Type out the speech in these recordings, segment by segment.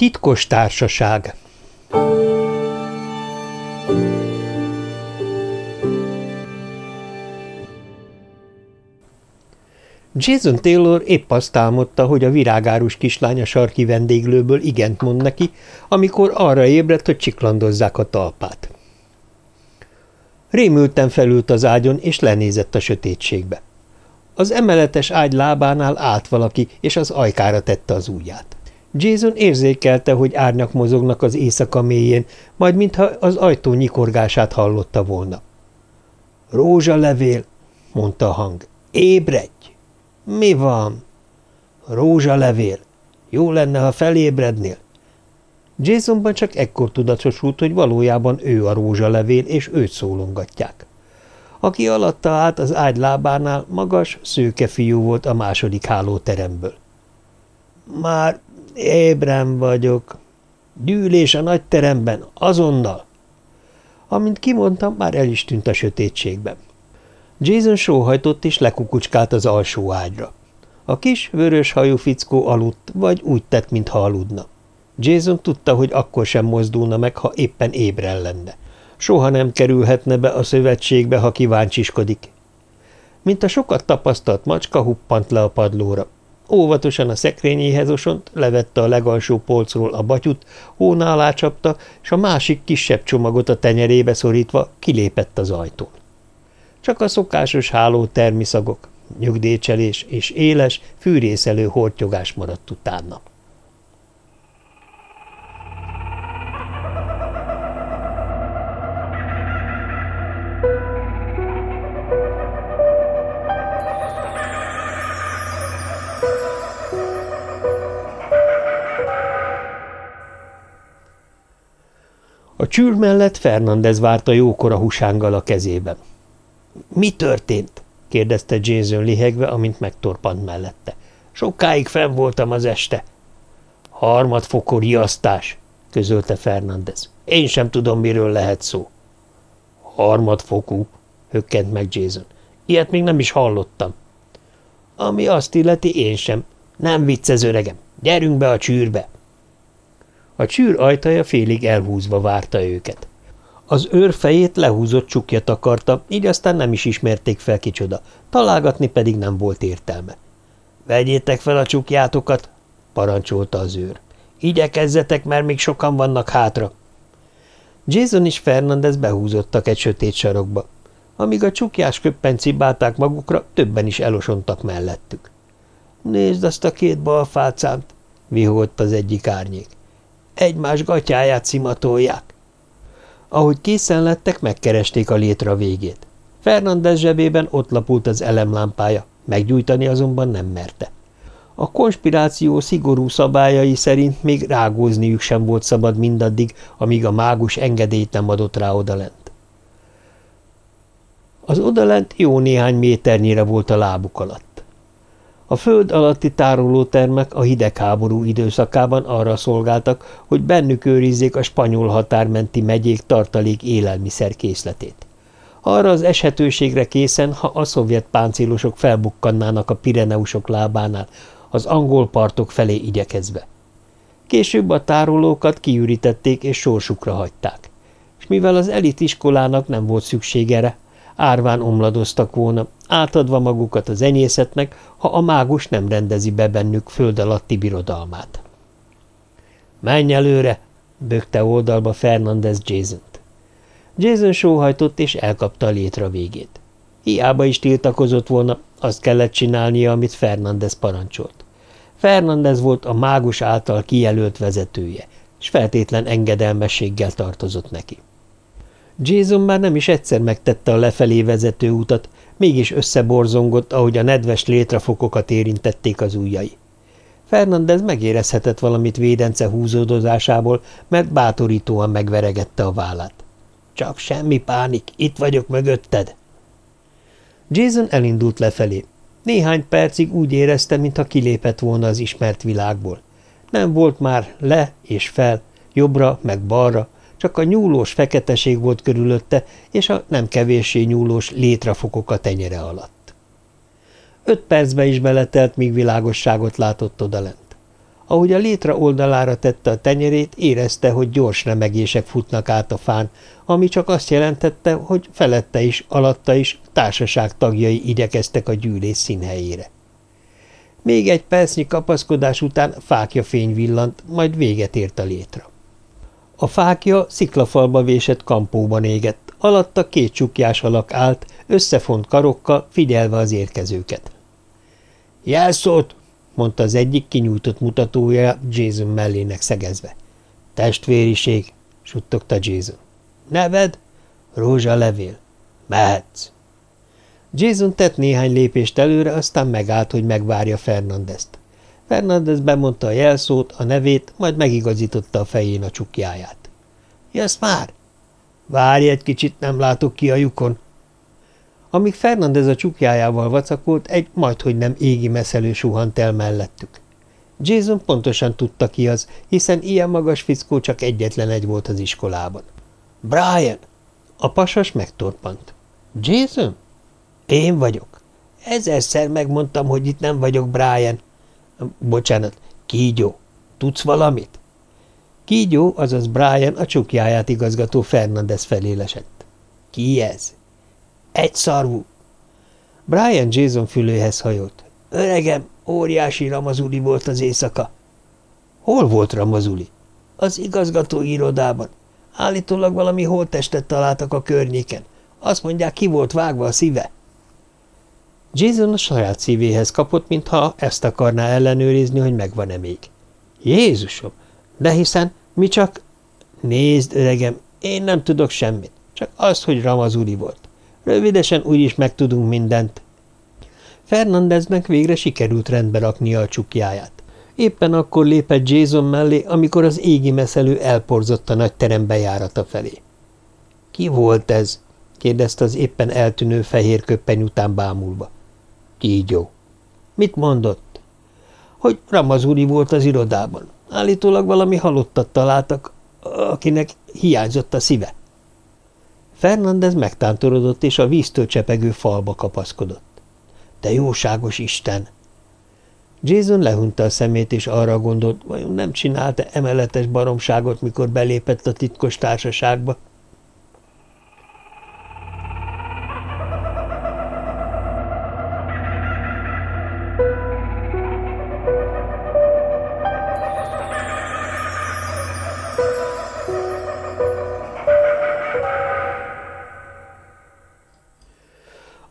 Titkos társaság Jason Taylor épp azt álmodta, hogy a virágárus kislány a sarki vendéglőből igent mond neki, amikor arra ébredt, hogy csiklandozzák a talpát. Rémülten felült az ágyon, és lenézett a sötétségbe. Az emeletes ágy lábánál állt valaki, és az ajkára tette az ujját. Jason érzékelte, hogy árnyak mozognak az éjszaka mélyén, majd mintha az ajtó nyikorgását hallotta volna. – Rózsalevél! – mondta a hang. – Ébredj! – Mi van? – Rózsalevél! Jó lenne, ha felébrednél. Jasonban csak ekkor tudatosult, hogy valójában ő a rózsalevél, és őt szólongatják. Aki alatta állt az ágy lábánál, magas, szőke fiú volt a második hálóteremből. – Már ébren vagyok. Gyűlés a nagy teremben, azonnal! Amint kimondtam, már el is tűnt a sötétségben. Jason sóhajtott és lekukucskált az alsó ágyra. A kis, vörös hajú fickó aludt, vagy úgy tett, mintha aludna. Jason tudta, hogy akkor sem mozdulna meg, ha éppen ébren lenne. Soha nem kerülhetne be a szövetségbe, ha kíváncsiskodik. Mint a sokat tapasztalt macska huppant le a padlóra. Óvatosan a szekrényéhez osont, levette a legalsó polcról a batyut, hóna csapta, és a másik kisebb csomagot a tenyerébe szorítva kilépett az ajtón. Csak a szokásos háló termiszagok, nyugdécselés és éles, fűrészelő hortyogás maradt utána. Csűr mellett Fernandez várta jókora húsánggal a kezében. – Mi történt? – kérdezte Jason lihegve, amint megtorpant mellette. – Sokáig fenn voltam az este. – Harmadfokú riasztás – közölte Fernandez. – Én sem tudom, miről lehet szó. – Harmadfokú – hökkent meg Jason. – Ilyet még nem is hallottam. – Ami azt illeti, én sem. Nem viccez, öregem. Gyerünk be a csűrbe! – a csűr ajtaja félig elhúzva várta őket. Az őr fejét lehúzott csukja takarta, így aztán nem is ismerték fel kicsoda, találgatni pedig nem volt értelme. – Vegyétek fel a csukjátokat! – parancsolta az őr. – Igyekezzetek, mert még sokan vannak hátra. Jason és Fernandez behúzottak egy sötét sarokba. Amíg a csukjás köppen cibálták magukra, többen is elosontak mellettük. – Nézd azt a két balfácánt! – viholt az egyik árnyék egymás gatyáját szimatolják. Ahogy készen lettek, megkeresték a létra végét. Fernandez zsebében ott lapult az elemlámpája, meggyújtani azonban nem merte. A konspiráció szigorú szabályai szerint még rágózniük sem volt szabad mindaddig, amíg a mágus engedélyt nem adott rá odalent. Az odalent jó néhány méternyire volt a lábuk alatt. A föld alatti tárolótermek a hidegháború időszakában arra szolgáltak, hogy bennük őrizzék a spanyol határmenti megyék tartalék élelmiszer készletét. Arra az eshetőségre készen, ha a szovjet páncélosok felbukkannának a Pireneusok lábánál, az angol partok felé igyekezve. Később a tárolókat kiürítették és sorsukra hagyták. És mivel az elitiskolának nem volt szükségere, árván omladoztak volna, átadva magukat az enyészetnek, ha a mágus nem rendezi be bennük föld alatti birodalmát. – Menj előre! – bökte oldalba Fernandez Jason-t. Jason sóhajtott és elkapta a létra végét. Hiába is tiltakozott volna, azt kellett csinálnia, amit Fernandez parancsolt. Fernandez volt a mágus által kijelölt vezetője, és feltétlen engedelmességgel tartozott neki. Jason már nem is egyszer megtette a lefelé vezető utat, mégis összeborzongott, ahogy a nedves létrafokokat érintették az ujjai. Fernandez megérezhetett valamit védence húzódozásából, mert bátorítóan megveregette a vállát. – Csak semmi pánik, itt vagyok mögötted! Jason elindult lefelé. Néhány percig úgy érezte, mintha kilépett volna az ismert világból. Nem volt már le és fel, jobbra meg balra, csak a nyúlós feketeség volt körülötte, és a nem kevéssé nyúlós létrafokok a tenyere alatt. Öt percbe is beletelt, míg világosságot látott odalent. Ahogy a létra oldalára tette a tenyerét, érezte, hogy gyors remegések futnak át a fán, ami csak azt jelentette, hogy felette is, alatta is társaság tagjai igyekeztek a gyűlés színhelyére. Még egy percnyi kapaszkodás után fákja fény villant, majd véget ért a létra. A fákja sziklafalba vésett kampóban égett, alatta két csukjás alak állt, összefont karokkal, figyelve az érkezőket. – Jelszót! – mondta az egyik kinyújtott mutatója Jason mellének szegezve. – Testvériség! – suttogta Jason. – Neved? – Rózsa levél. – Mehetsz! Jason tett néhány lépést előre, aztán megállt, hogy megvárja Fernandezt. Fernandez bemondta a jelszót, a nevét, majd megigazította a fején a csukjáját. – Jössz már? – Várj egy kicsit, nem látok ki a lyukon. Amíg Fernandez a csukjájával vacakolt, egy majdhogy nem égi meszelő suhant el mellettük. Jason pontosan tudta ki az, hiszen ilyen magas fickó csak egyetlen egy volt az iskolában. – Brian! A pasas megtorpant. – Jason? – Én vagyok. Ezerszer megmondtam, hogy itt nem vagyok Brian. Bocsánat, Kígyó. Tudsz valamit? Kígyó, azaz Brian a csukjáját igazgató Fernandez felé lesett. Ki ez? Egy szarvú. Brian Jason fülőhez hajolt. Öregem, óriási ramazuli volt az éjszaka. Hol volt ramazuli? Az igazgató irodában. Állítólag valami holttestet találtak a környéken. Azt mondják, ki volt vágva a szíve. Jason a saját szívéhez kapott, mintha ezt akarná ellenőrizni, hogy megvan-e még. Jézusom! De hiszen mi csak... Nézd, öregem, én nem tudok semmit, csak azt, hogy Ramazuri volt. Rövidesen úgyis megtudunk mindent. Fernandeznek végre sikerült rendbe raknia a csukjáját. Éppen akkor lépett Jason mellé, amikor az égi meszelő elporzott a nagy terem bejárata felé. – Ki volt ez? – kérdezte az éppen eltűnő fehér köppeny után bámulva. Kígyó. Mit mondott? Hogy Ramazuri volt az irodában. Állítólag valami halottat találtak, akinek hiányzott a szíve. Fernandez megtántorodott, és a víztől csepegő falba kapaszkodott. Te jóságos Isten! Jason lehunta a szemét, és arra gondolt, vajon nem csinálta emeletes baromságot, mikor belépett a titkos társaságba.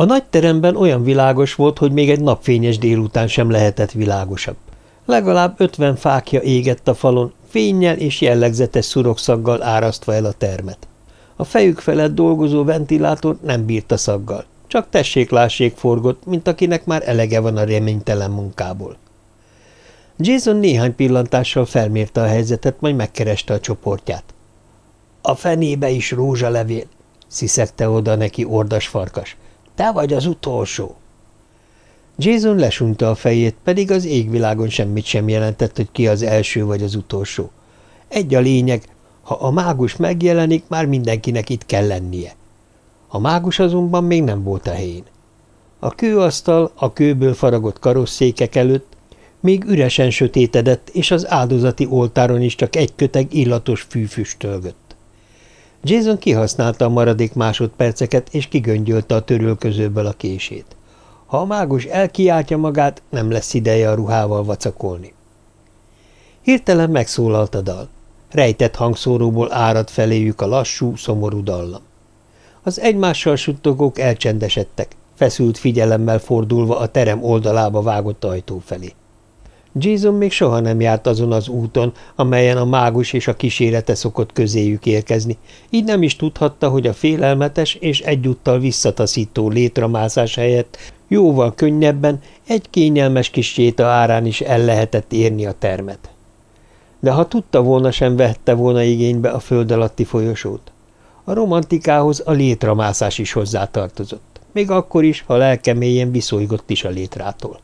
A nagy teremben olyan világos volt, hogy még egy napfényes délután sem lehetett világosabb. Legalább ötven fákja égett a falon, fényjel és jellegzetes szurokszaggal árasztva el a termet. A fejük felett dolgozó ventilátor nem bírta szaggal, csak tessék-lássék forgott, mint akinek már elege van a reménytelen munkából. Jason néhány pillantással felmérte a helyzetet, majd megkereste a csoportját. – A fenébe is rózsalevél! – sziszegte oda neki ordas farkas. Te vagy az utolsó. Jason lesunta a fejét, pedig az égvilágon semmit sem jelentett, hogy ki az első vagy az utolsó. Egy a lényeg, ha a mágus megjelenik, már mindenkinek itt kell lennie. A mágus azonban még nem volt a helyén. A kőasztal a kőből faragott karosszékek előtt még üresen sötétedett, és az áldozati oltáron is csak egy köteg illatos fű. Jason kihasználta a maradék másodperceket, és kigöngyölte a törülközőből a kését. Ha a mágus elkiáltja magát, nem lesz ideje a ruhával vacakolni. Hirtelen megszólalt a dal. Rejtett hangszóróból árad feléjük a lassú, szomorú dallam. Az egymással suttogók elcsendesedtek, feszült figyelemmel fordulva a terem oldalába vágott ajtó felé. Jason még soha nem járt azon az úton, amelyen a mágus és a kísérete szokott közéjük érkezni, így nem is tudhatta, hogy a félelmetes és egyúttal visszataszító létramászás helyett jóval könnyebben egy kényelmes kis séta árán is el lehetett érni a termet. De ha tudta volna, sem vette volna igénybe a föld alatti folyosót. A romantikához a létramászás is hozzátartozott, még akkor is, ha lelkemélyen viszolygott is a létrától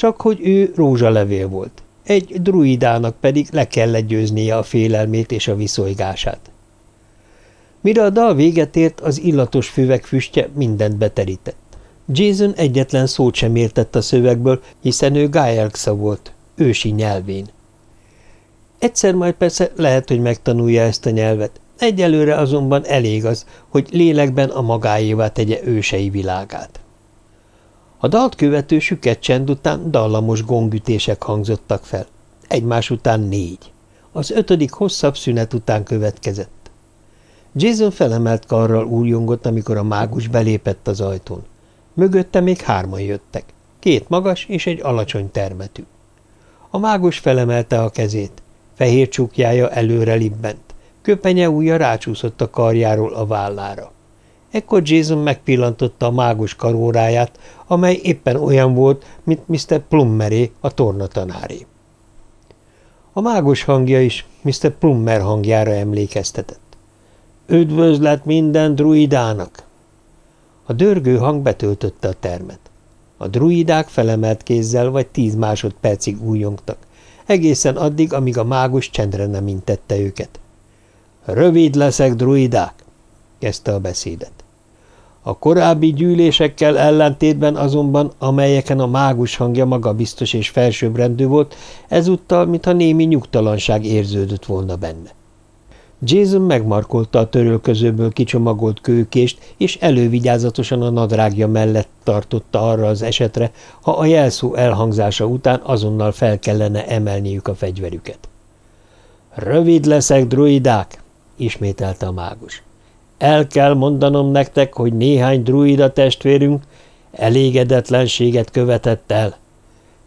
csak hogy ő rózsalevél volt, egy druidának pedig le kellett győznie a félelmét és a viszolygását. Mire a dal véget ért, az illatos füvek füstje mindent beterített. Jason egyetlen szót sem értett a szövegből, hiszen ő Gaelxa volt, ősi nyelvén. Egyszer majd persze lehet, hogy megtanulja ezt a nyelvet, egyelőre azonban elég az, hogy lélekben a magáévá tegye ősei világát. A dalt követő süket csend után dallamos gongütések hangzottak fel. Egymás után négy. Az ötödik hosszabb szünet után következett. Jason felemelt karral úrjongott, amikor a mágus belépett az ajtón. Mögötte még hárman jöttek. Két magas és egy alacsony termetű. A mágus felemelte a kezét. Fehér csukjája előre libbent. Köpenye ujja rácsúszott a karjáról a vállára. Ekkor Jason megpillantotta a mágus karóráját, amely éppen olyan volt, mint Mr. Plummeré, a tornatanáré. A mágus hangja is Mr. Plummer hangjára emlékeztetett. Üdvözlet minden druidának! A dörgő hang betöltötte a termet. A druidák felemelt kézzel vagy tíz másodpercig újongtak, egészen addig, amíg a mágus csendre nem intette őket. – Rövid leszek, druidák! – kezdte a beszédet. A korábbi gyűlésekkel ellentétben azonban, amelyeken a mágus hangja magabiztos és felsőbbrendű volt, ezúttal, mintha némi nyugtalanság érződött volna benne. Jason megmarkolta a törölközőből kicsomagolt kőkést, és elővigyázatosan a nadrágja mellett tartotta arra az esetre, ha a jelszó elhangzása után azonnal fel kellene emelniük a fegyverüket. – Rövid leszek, druidák! – ismételte a mágus. El kell mondanom nektek, hogy néhány druida testvérünk elégedetlenséget követett el.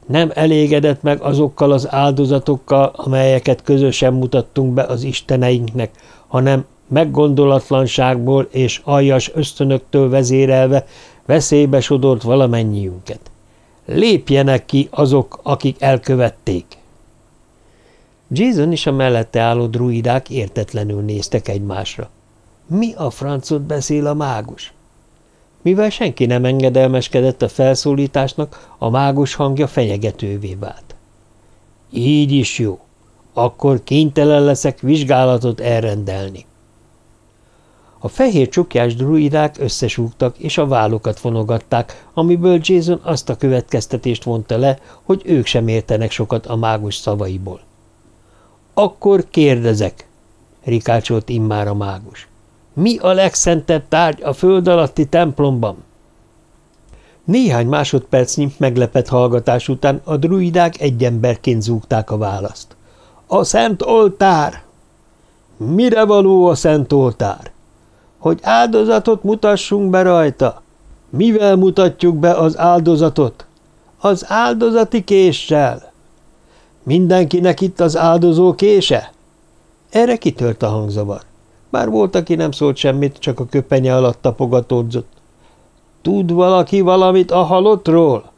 Nem elégedett meg azokkal az áldozatokkal, amelyeket közösen mutattunk be az isteneinknek, hanem meggondolatlanságból és aljas ösztönöktől vezérelve veszélybe sodort valamennyiünket. Lépjenek ki azok, akik elkövették! Jason és a mellette álló druidák értetlenül néztek egymásra. Mi a francot beszél a mágus? Mivel senki nem engedelmeskedett a felszólításnak, a mágus hangja fenyegetővé vált. Így is jó. Akkor kénytelen leszek vizsgálatot elrendelni. A fehér csukjás druidák összesúgtak, és a vállukat vonogatták, amiből Jason azt a következtetést vonta le, hogy ők sem értenek sokat a mágus szavaiból. – Akkor kérdezek! – rikácsolt immár a mágus. Mi a legszentebb tárgy a föld alatti templomban? Néhány másodpercnyi meglepett hallgatás után a druidák egy emberként zúgták a választ. A szent oltár! Mire való a szent oltár? Hogy áldozatot mutassunk be rajta. Mivel mutatjuk be az áldozatot? Az áldozati késsel. Mindenkinek itt az áldozó kése? Erre kitört a hangzavar. Bár volt, aki nem szólt semmit, csak a köpenye alatt tapogatódzott. Tud valaki valamit a halottról?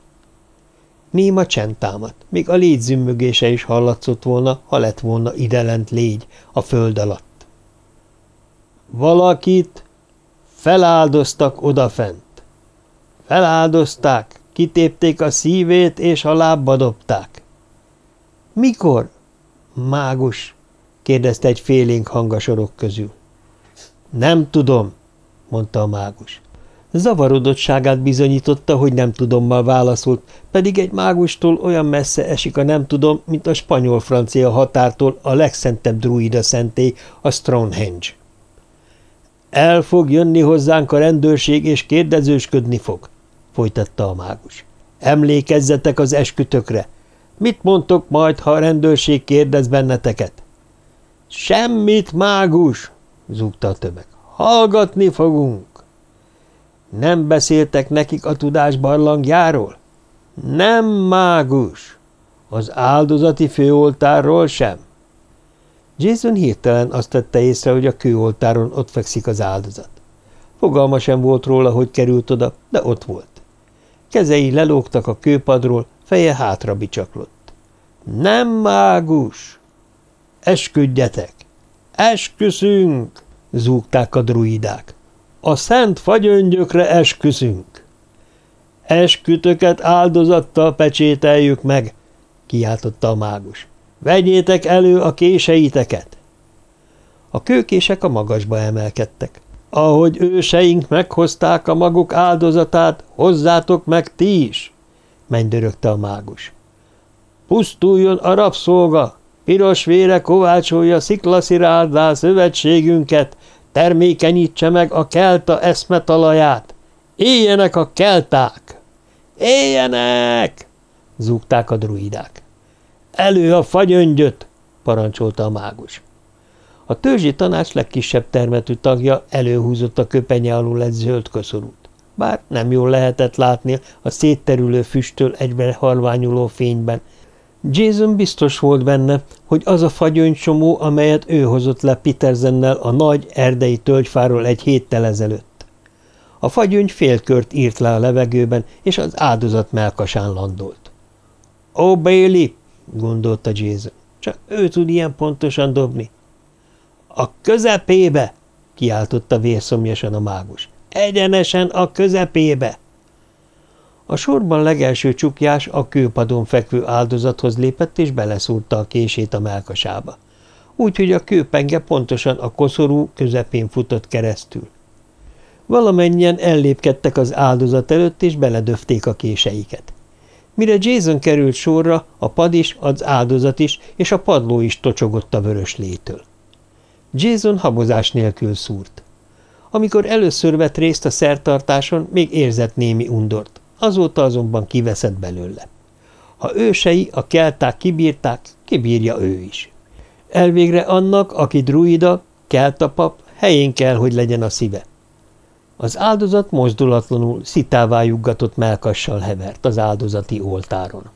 Néma csend támadt, még a légy zümmögése is hallatszott volna, ha lett volna idelent légy a föld alatt. Valakit feláldoztak odafent. Feláldozták, kitépték a szívét és a lábba dobták. Mikor? Mágus, kérdezte egy félénk hang a sorok közül. Nem tudom, mondta a mágus. Zavarodottságát bizonyította, hogy nem tudommal válaszolt, pedig egy mágustól olyan messze esik a nem tudom, mint a spanyol-francia határtól a legszentebb druida szentély, a Stonehenge. El fog jönni hozzánk a rendőrség, és kérdezősködni fog, folytatta a mágus. Emlékezzetek az eskütökre. Mit mondtok majd, ha a rendőrség kérdez benneteket? Semmit, mágus, zúgta a tömeg. Hallgatni fogunk. Nem beszéltek nekik a tudás barlangjáról? Nem, mágus. Az áldozati főoltárról sem. Jason hirtelen azt tette észre, hogy a kőoltáron ott fekszik az áldozat. Fogalma sem volt róla, hogy került oda, de ott volt. Kezei lelógtak a kőpadról, feje hátra bicsaklott. Nem mágus! Esküdjetek! Esküszünk! zúgták a druidák. A szent fagyöngyökre esküszünk. Eskütöket áldozattal pecsételjük meg, kiáltotta a mágus. Vegyétek elő a késeiteket! A kőkések a magasba emelkedtek. Ahogy őseink meghozták a maguk áldozatát, hozzátok meg ti is! mennydörögte a mágus. Pusztuljon a rabszolga, piros vére kovácsolja sziklaszirárdá szövetségünket, termékenyítse meg a kelta eszmetalaját. Éljenek a kelták! Éljenek! zúgták a druidák. Elő a fagyöngyöt! parancsolta a mágus. A törzsi tanács legkisebb termetű tagja előhúzott a köpenye alul egy zöld koszorút. Bár nem jól lehetett látni a szétterülő füsttől egyben halványuló fényben. Jason biztos volt benne, hogy az a fagyöncsomó, amelyet ő hozott le Petersennel a nagy erdei tölgyfáról egy héttel ezelőtt. A fagyöngy félkört írt le a levegőben, és az áldozat melkasán landolt. – Ó, Bailey! – gondolta Jason. – Csak ő tud ilyen pontosan dobni. – A közepébe! – kiáltotta vérszomjasan a mágus. – Egyenesen a közepébe! A sorban legelső csukjás a kőpadon fekvő áldozathoz lépett, és beleszúrta a kését a melkasába. Úgyhogy a kőpenge pontosan a koszorú közepén futott keresztül. Valamennyien ellépkedtek az áldozat előtt, és beledöfték a késeiket. Mire Jason került sorra, a pad is, az áldozat is, és a padló is tocsogott a vörös létől. Jason habozás nélkül szúrt. Amikor először vett részt a szertartáson, még érzett némi undort, azóta azonban kiveszett belőle. Ha ősei, a kelták kibírták, kibírja ő is. Elvégre annak, aki druida, keltapap, helyén kell, hogy legyen a szíve. Az áldozat mozdulatlanul, szitává juggatott melkassal hevert az áldozati oltáron.